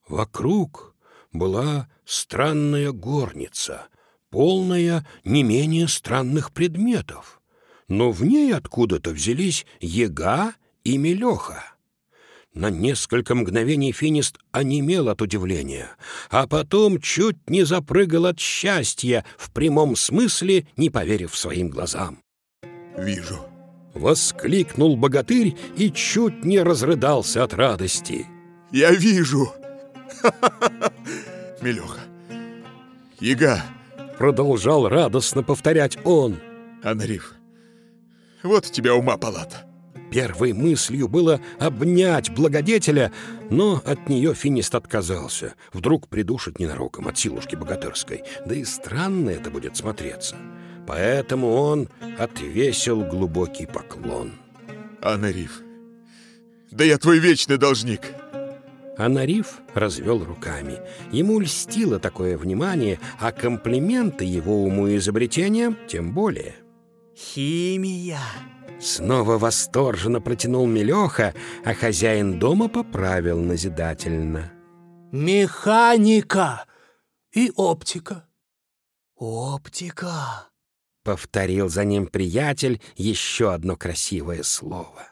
Вокруг была странная горница, полная не менее странных предметов, но в ней откуда-то взялись Ега и Мелеха. На несколько мгновений Финист онемел от удивления, а потом чуть не запрыгал от счастья, в прямом смысле не поверив своим глазам. Вижу. Воскликнул богатырь и чуть не разрыдался от радости. Я вижу. Милеха. Яга. Продолжал радостно повторять он. Анариф, вот у тебя ума палата. Первой мыслью было обнять благодетеля, но от нее финист отказался. Вдруг придушит ненароком от силушки богатырской. Да и странно это будет смотреться. Поэтому он отвесил глубокий поклон. Анариф, да я твой вечный должник. А Нариф развел руками. Ему льстило такое внимание, а комплименты его уму и изобретениям тем более. Химия. Снова восторженно протянул Мелеха, а хозяин дома поправил назидательно. Механика и оптика. Оптика. Повторил за ним приятель еще одно красивое слово.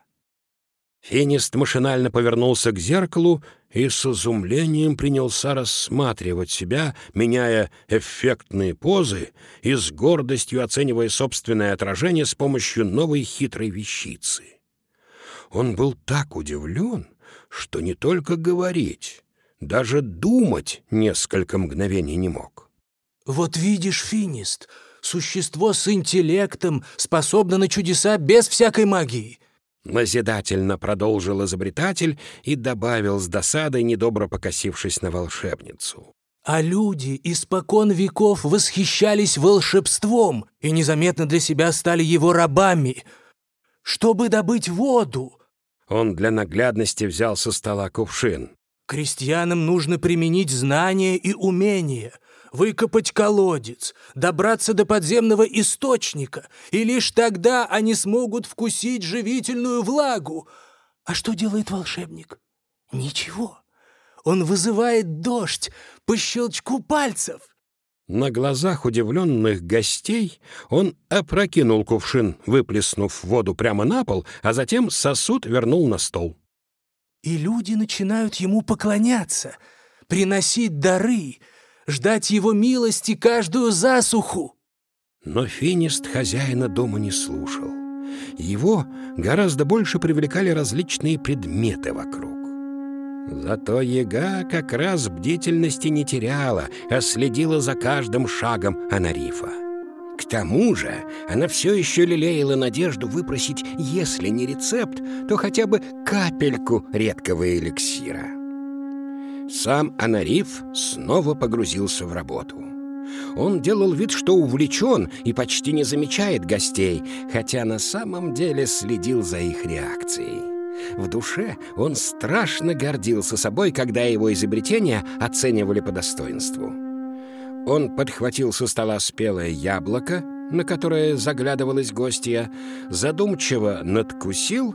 Финист машинально повернулся к зеркалу и с изумлением принялся рассматривать себя, меняя эффектные позы и с гордостью оценивая собственное отражение с помощью новой хитрой вещицы. Он был так удивлен, что не только говорить, даже думать несколько мгновений не мог. Вот видишь, Финист, существо с интеллектом способно на чудеса без всякой магии. Назидательно продолжил изобретатель и добавил с досадой, недобро покосившись на волшебницу. А люди испокон веков восхищались волшебством и незаметно для себя стали его рабами. Чтобы добыть воду, Он для наглядности взял со стола кувшин. крестьянам нужно применить знания и умения, выкопать колодец, добраться до подземного источника, и лишь тогда они смогут вкусить живительную влагу. А что делает волшебник? Ничего. Он вызывает дождь по щелчку пальцев. На глазах удивленных гостей он опрокинул кувшин, выплеснув воду прямо на пол, а затем сосуд вернул на стол. И люди начинают ему поклоняться, приносить дары, ждать его милости каждую засуху. Но финист хозяина дома не слушал. Его гораздо больше привлекали различные предметы вокруг. Зато яга как раз бдительности не теряла, а следила за каждым шагом Анарифа. К тому же она все еще лелеяла надежду выпросить, если не рецепт, то хотя бы капельку редкого эликсира. Сам Анариф снова погрузился в работу. Он делал вид, что увлечен и почти не замечает гостей, хотя на самом деле следил за их реакцией. В душе он страшно гордился собой, когда его изобретения оценивали по достоинству. Он подхватил со стола спелое яблоко, на которое заглядывалась гостья, задумчиво надкусил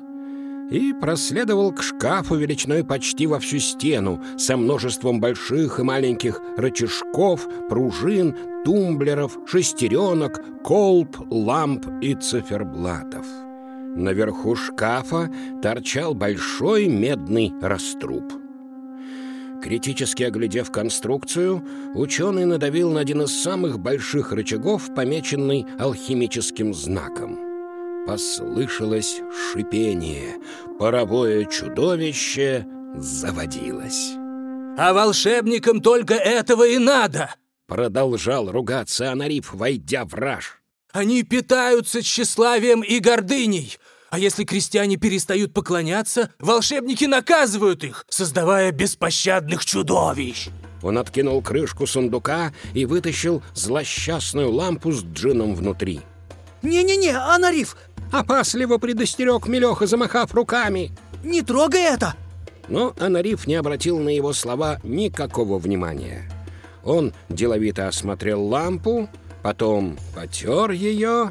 и проследовал к шкафу величиной почти во всю стену со множеством больших и маленьких рычажков, пружин, тумблеров, шестеренок, колб, ламп и циферблатов. Наверху шкафа торчал большой медный раструб. Критически оглядев конструкцию, ученый надавил на один из самых больших рычагов, помеченный алхимическим знаком. Послышалось шипение. Паровое чудовище заводилось. А волшебникам только этого и надо. Продолжал ругаться Анариф, войдя в раж. Они питаются тщеславием и гордыней. А если крестьяне перестают поклоняться, волшебники наказывают их, создавая беспощадных чудовищ. Он откинул крышку сундука и вытащил злосчастную лампу с джином внутри. Не-не-не, Анариф, Опасливо предостерег Мелеха, замахав руками. не трогай это. Но Анариф не обратил на его слова никакого внимания. Он деловито осмотрел лампу, потом потер ее.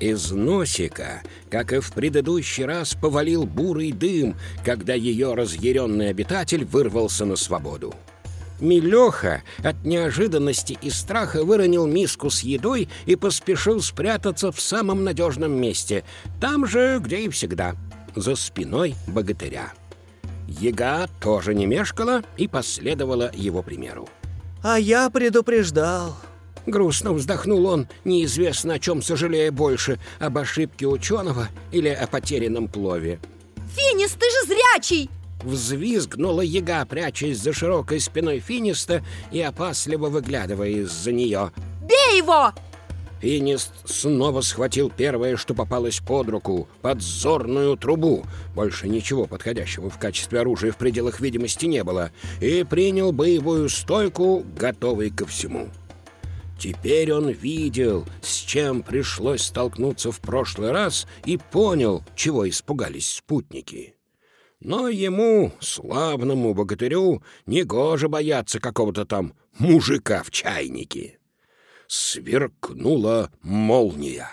Из носика, как и в предыдущий раз, повалил бурый дым, когда ее разъяренный обитатель вырвался на свободу. Милеха от неожиданности и страха выронил миску с едой и поспешил спрятаться в самом надежном месте, там же, где и всегда, за спиной богатыря. Яга тоже не мешкала и последовала его примеру. А я предупреждал. Грустно вздохнул он, неизвестно о чем сожалея больше, об ошибке ученого или о потерянном плове. Финис, ты же зрячий! Взвизгнула яга, прячась за широкой спиной финиста и опасливо выглядывая из-за нее. Бей его! Финист снова схватил первое, что попалось под руку, подзорную трубу. Больше ничего подходящего в качестве оружия в пределах видимости не было. И принял боевую стойку, готовый ко всему. Теперь он видел, с чем пришлось столкнуться в прошлый раз, и понял, чего испугались спутники. Но ему, славному богатырю, негоже бояться какого-то там мужика в чайнике. Сверкнула молния.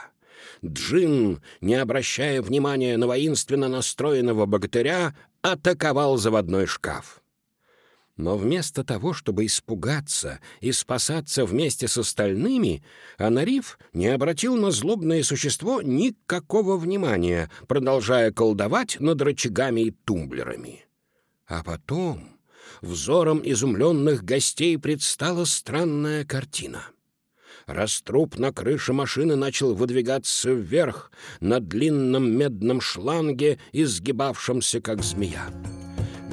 Джин, не обращая внимания на воинственно настроенного богатыря, атаковал заводной шкаф. Но вместо того, чтобы испугаться и спасаться вместе с остальными, Анариф не обратил на злобное существо никакого внимания, продолжая колдовать над рычагами и тумблерами. А потом взором изумленных гостей предстала странная картина. Раструб на крыше машины начал выдвигаться вверх на длинном медном шланге, изгибавшемся как змея.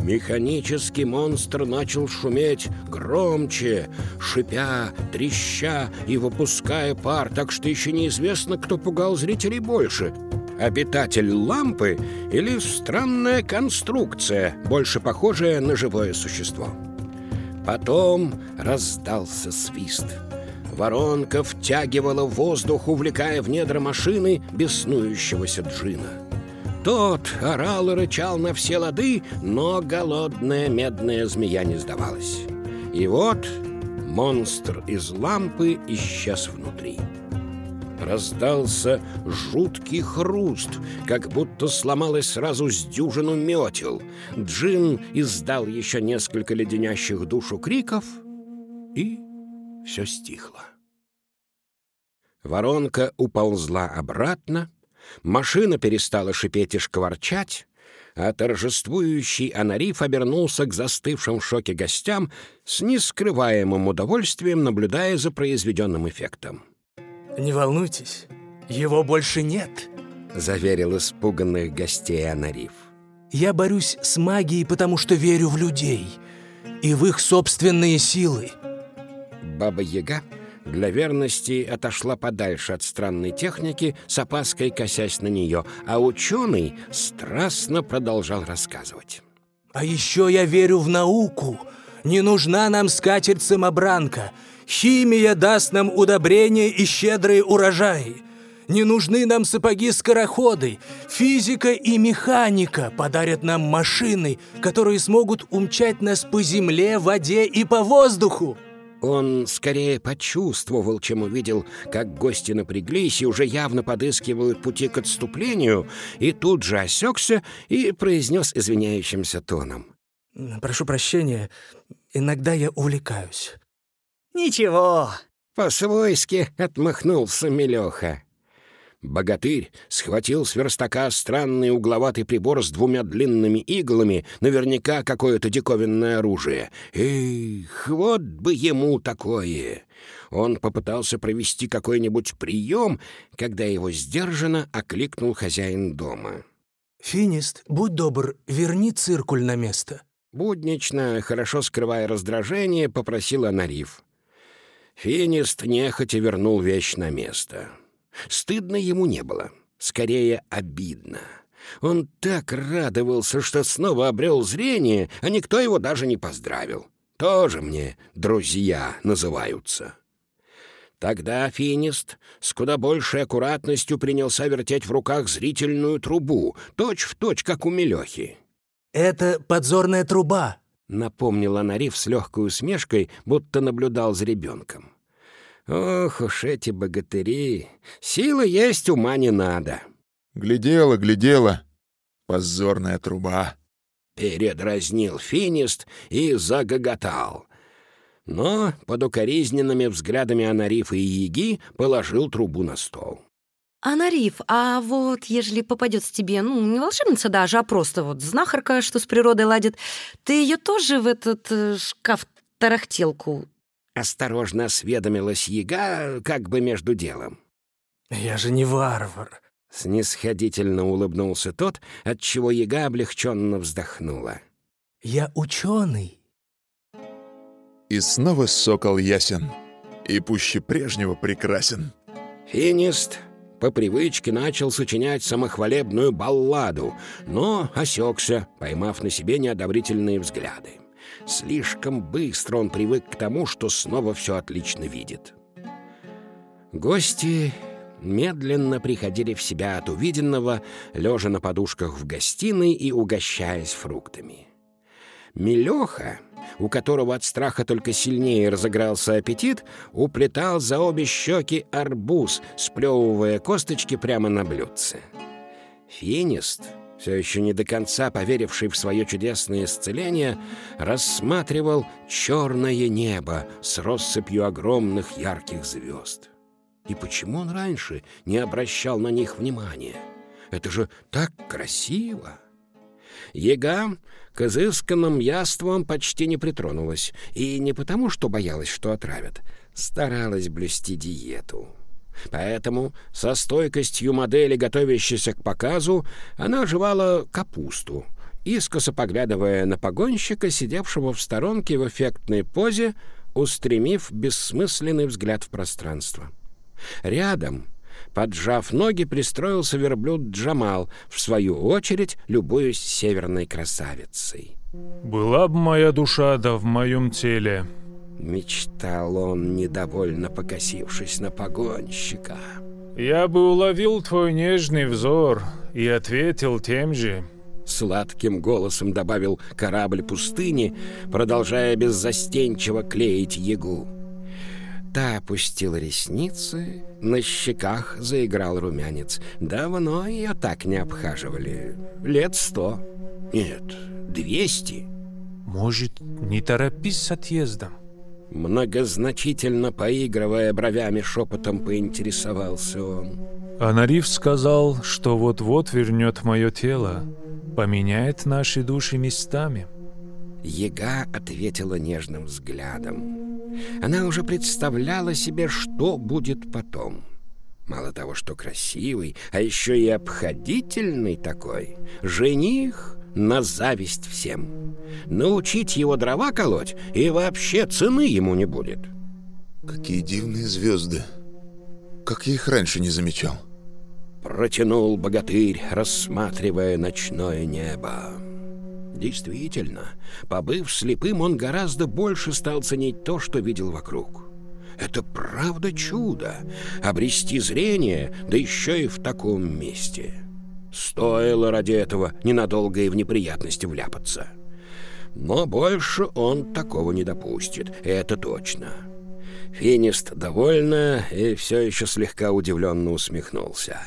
Механический монстр начал шуметь громче, шипя, треща и выпуская пар, так что еще неизвестно, кто пугал зрителей больше — обитатель лампы или странная конструкция, больше похожая на живое существо. Потом раздался свист. Воронка втягивала воздух, увлекая в недра машины беснующегося джина. Тот орал и рычал на все лады, но голодная медная змея не сдавалась. И вот монстр из лампы исчез внутри. Раздался жуткий хруст, как будто сломалось сразу с дюжину метел. Джин издал еще несколько леденящих душу криков, и все стихло. Воронка уползла обратно, Машина перестала шипеть и шкварчать, а торжествующий Анариф обернулся к застывшим в шоке гостям с нескрываемым удовольствием, наблюдая за произведенным эффектом. «Не волнуйтесь, его больше нет», — заверил испуганных гостей Анариф. «Я борюсь с магией, потому что верю в людей и в их собственные силы». Баба-Яга для верности отошла подальше от странной техники, с опаской косясь на нее, а ученый страстно продолжал рассказывать. «А еще я верю в науку. Не нужна нам скатерть-самобранка. Химия даст нам удобрения и щедрые урожаи. Не нужны нам сапоги-скороходы. Физика и механика подарят нам машины, которые смогут умчать нас по земле, воде и по воздуху. Он скорее почувствовал, чем увидел, как гости напряглись и уже явно подыскивают пути к отступлению, и тут же осекся и произнес извиняющимся тоном. «Прошу прощения, иногда я увлекаюсь». «Ничего». По-свойски отмахнулся Мелеха. Богатырь схватил с верстака странный угловатый прибор с двумя длинными иглами, наверняка какое-то диковинное оружие. Эх, вот бы ему такое! Он попытался провести какой-нибудь прием, когда его сдержанно окликнул хозяин дома. «Финист, будь добр, верни циркуль на место». Буднично, хорошо скрывая раздражение, попросила Нариф. Финист нехотя вернул вещь на место. Стыдно ему не было, скорее обидно. Он так радовался, что снова обрел зрение, а никто его даже не поздравил. Тоже мне друзья называются. Тогда финист с куда большей аккуратностью принялся вертеть в руках зрительную трубу, точь-в-точь, точь, как у Мелехи. «Это подзорная труба», — напомнила Нариф с легкой усмешкой, будто наблюдал за ребенком. Ох уж эти богатыри! Силы есть, ума не надо. Глядела, глядела. Позорная труба. Передразнил финист и загоготал. Но под укоризненными взглядами Анарифа и Яги положил трубу на стол. Анариф, а вот ежели попадется тебе, ну, не волшебница даже, а просто вот знахарка, что с природой ладит, ты ее тоже в этот э, шкаф-тарахтелку Осторожно осведомилась яга, как бы между делом. «Я же не варвар!» Снисходительно улыбнулся тот, отчего яга облегченно вздохнула. «Я ученый!» И снова сокол ясен, и пуще прежнего прекрасен. Финист по привычке начал сочинять самохвалебную балладу, но осекся, поймав на себе неодобрительные взгляды. Слишком быстро он привык к тому, что снова все отлично видит. Гости медленно приходили в себя от увиденного, лежа на подушках в гостиной и угощаясь фруктами. Мелеха, у которого от страха только сильнее разыгрался аппетит, уплетал за обе щеки арбуз, сплевывая косточки прямо на блюдце. Финист, все еще не до конца поверивший в свое чудесное исцеление, рассматривал черное небо с россыпью огромных ярких звезд. И почему он раньше не обращал на них внимания? Это же так красиво! Ега к изысканным яствам почти не притронулась, и не потому, что боялась, что отравят, старалась блюсти диету. Поэтому со стойкостью модели, готовящейся к показу, она жевала капусту, искоса поглядывая на погонщика, сидевшего в сторонке в эффектной позе, устремив бессмысленный взгляд в пространство. Рядом, поджав ноги, пристроился верблюд Джамал, в свою очередь любуясь северной красавицей. «Была бы моя душа да в моем теле», — мечтал он, недовольно покосившись на погонщика. «Я бы уловил твой нежный взор и ответил тем же». Сладким голосом добавил корабль пустыни, продолжая беззастенчиво клеить ягу. Та опустила ресницы, на щеках заиграл румянец. Давно ее так не обхаживали. Лет сто. Нет, двести. Может, не торопись с отъездом? Многозначительно поигрывая бровями, шепотом поинтересовался он. Анариф сказал, что вот-вот вернет мое тело, поменяет наши души местами. Ега ответила нежным взглядом. Она уже представляла себе, что будет потом. Мало того, что красивый, а еще и обходительный такой. Жених на зависть всем. Научить его дрова колоть, и вообще цены ему не будет. Какие дивные звезды. Как я их раньше не замечал. Протянул богатырь, рассматривая ночное небо. Действительно, побыв слепым, он гораздо больше стал ценить то, что видел вокруг. Это правда чудо — обрести зрение, да еще и в таком месте. Стоило ради этого ненадолго и в неприятности вляпаться. Но больше он такого не допустит, это точно. Финист довольно и все еще слегка удивленно усмехнулся.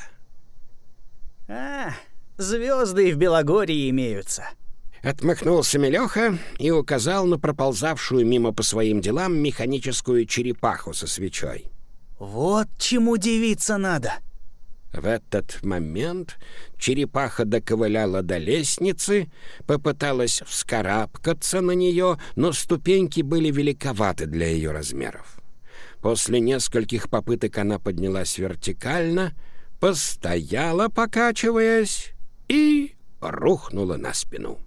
«А, звезды и в Белогории имеются», Отмахнулся Мелеха и указал на проползавшую мимо по своим делам механическую черепаху со свечой. «Вот чему удивиться надо!» В этот момент черепаха доковыляла до лестницы, попыталась вскарабкаться на нее, но ступеньки были великоваты для ее размеров. После нескольких попыток она поднялась вертикально, постояла, покачиваясь, и рухнула на спину.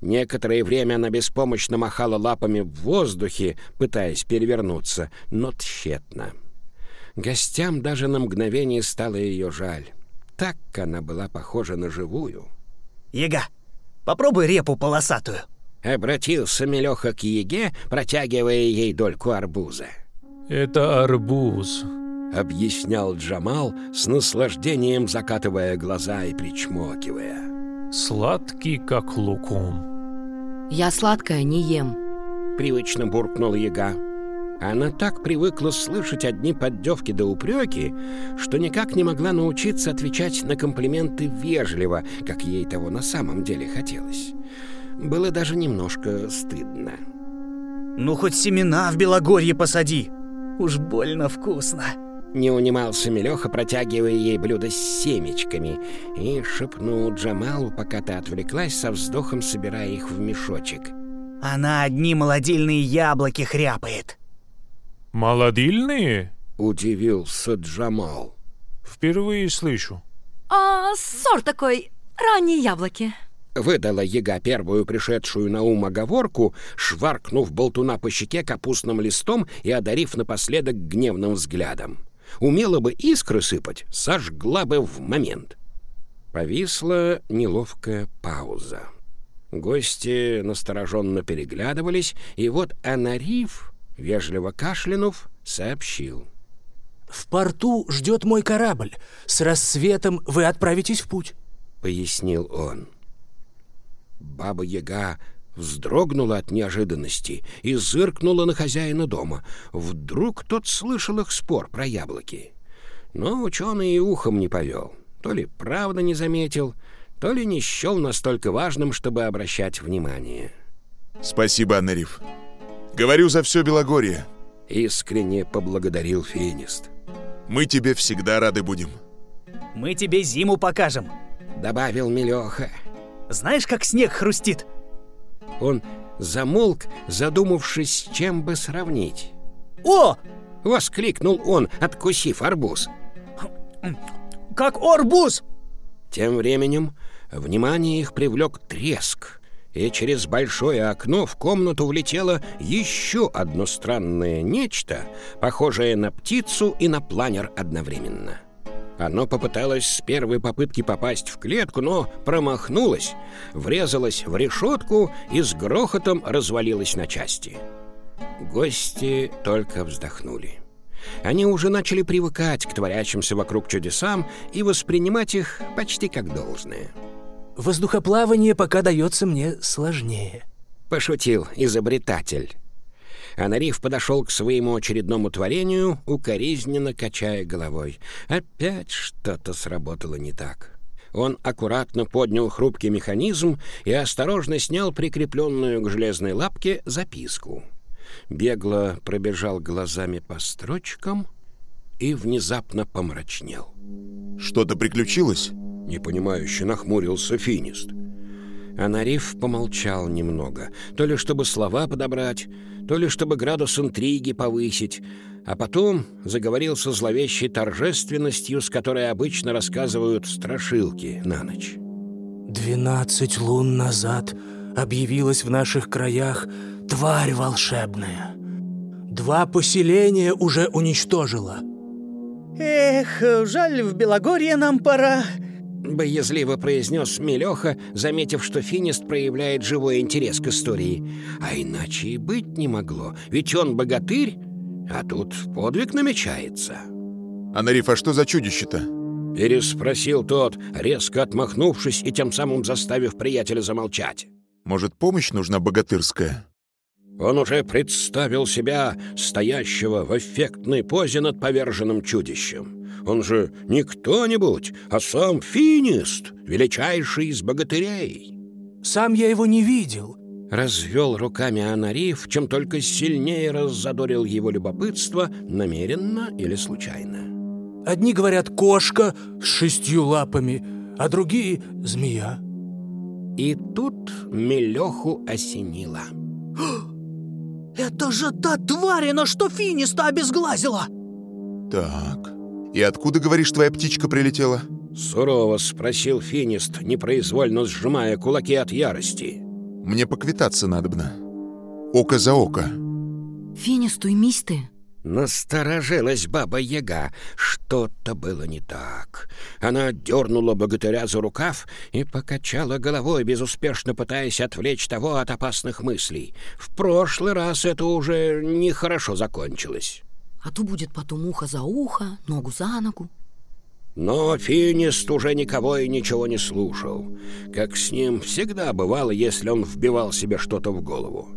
Некоторое время она беспомощно махала лапами в воздухе, пытаясь перевернуться, но тщетно. Гостям даже на мгновение стало ее жаль. Так она была похожа на живую. «Яга, попробуй репу полосатую!» Обратился Мелеха к Еге, протягивая ей дольку арбуза. «Это арбуз», — объяснял Джамал, с наслаждением закатывая глаза и причмокивая сладкий, как лукум. Я сладкое не ем. Привычно буркнул яга. Она так привыкла слышать одни поддевки да упреки, что никак не могла научиться отвечать на комплименты вежливо, как ей того на самом деле хотелось. Было даже немножко стыдно. «Ну, хоть семена в Белогорье посади! Уж больно вкусно!» Не унимался Мелеха, протягивая ей блюдо с семечками, и шепнул Джамалу, пока та отвлеклась, со вздохом собирая их в мешочек. «Она одни молодильные яблоки хряпает». «Молодильные?» — удивился Джамал. «Впервые слышу». «А сорт такой, ранние яблоки». Выдала яга первую пришедшую на ум оговорку, шваркнув болтуна по щеке капустным листом и одарив напоследок гневным взглядом. Умела бы искры сыпать, сожгла бы в момент. Повисла неловкая пауза. Гости настороженно переглядывались, и вот Анариф, вежливо кашлянув, сообщил. В порту ждет мой корабль. С рассветом вы отправитесь в путь. Пояснил он. Баба-яга вздрогнула от неожиданности и зыркнула на хозяина дома. Вдруг тот слышал их спор про яблоки. Но ученый и ухом не повел. То ли правда не заметил, то ли не счел настолько важным, чтобы обращать внимание. Спасибо, Анариф. Говорю за все Белогорье. Искренне поблагодарил Финист. Мы тебе всегда рады будем. Мы тебе зиму покажем. Добавил Милеха. Знаешь, как снег хрустит? Он замолк, задумавшись, с чем бы сравнить. О! Воскликнул он, откусив арбуз. Как арбуз! Тем временем внимание их привлек треск, и через большое окно в комнату влетело еще одно странное нечто, похожее на птицу и на планер одновременно. Оно попыталось с первой попытки попасть в клетку, но промахнулось, врезалось в решетку и с грохотом развалилось на части. Гости только вздохнули. Они уже начали привыкать к творящимся вокруг чудесам и воспринимать их почти как должное. Воздухоплавание пока дается мне сложнее. Пошутил изобретатель. Анариф подошел к своему очередному творению, укоризненно качая головой. Опять что-то сработало не так. Он аккуратно поднял хрупкий механизм и осторожно снял прикрепленную к железной лапке записку. Бегло пробежал глазами по строчкам и внезапно помрачнел. Что-то приключилось? Непонимающе нахмурился Финист. Анариф помолчал немного, то ли чтобы слова подобрать, то ли чтобы градус интриги повысить, а потом заговорил со зловещей торжественностью, с которой обычно рассказывают страшилки на ночь. «Двенадцать лун назад объявилась в наших краях тварь волшебная. Два поселения уже уничтожила». Эх, жаль, в Белогорье нам пора. Боязливо произнес Мелеха, заметив, что Финист проявляет живой интерес к истории. А иначе и быть не могло, ведь он богатырь, а тут подвиг намечается. Анариф, а что за чудище-то? Переспросил тот, резко отмахнувшись и тем самым заставив приятеля замолчать. Может, помощь нужна богатырская? Он уже представил себя стоящего в эффектной позе над поверженным чудищем. Он же не кто-нибудь, а сам Финист, величайший из богатырей. Сам я его не видел. Развел руками Анариф, чем только сильнее раззадорил его любопытство, намеренно или случайно. Одни говорят «кошка с шестью лапами», а другие «змея». И тут Мелеху осенило. Это же та тварина, что Финиста обезглазила! Так, и откуда, говоришь, твоя птичка прилетела? Сурово спросил Финист, непроизвольно сжимая кулаки от ярости. Мне поквитаться надобно. Око за око. Финисту и мисты. Насторожилась баба-яга. Что-то было не так. Она дернула богатыря за рукав и покачала головой, безуспешно пытаясь отвлечь того от опасных мыслей. В прошлый раз это уже нехорошо закончилось. А то будет потом ухо за ухо, ногу за ногу. Но Финист уже никого и ничего не слушал, как с ним всегда бывало, если он вбивал себе что-то в голову.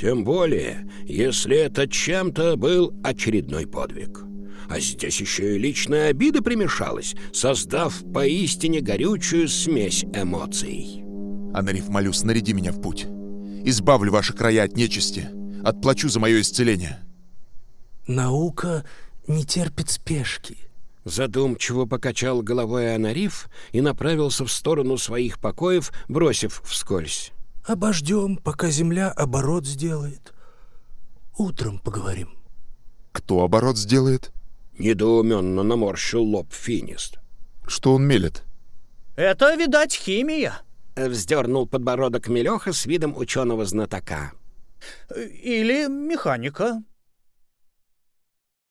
Тем более, если это чем-то был очередной подвиг. А здесь еще и личная обида примешалась, создав поистине горючую смесь эмоций. Анариф, молю, снаряди меня в путь. Избавлю ваши края от нечисти. Отплачу за мое исцеление. Наука не терпит спешки. Задумчиво покачал головой Анариф и направился в сторону своих покоев, бросив вскользь. Обождем, пока земля оборот сделает. Утром поговорим. Кто оборот сделает? Недоуменно наморщил лоб Финист. Что он мелет? Это, видать, химия. Вздернул подбородок Мелеха с видом ученого знатока. Или механика.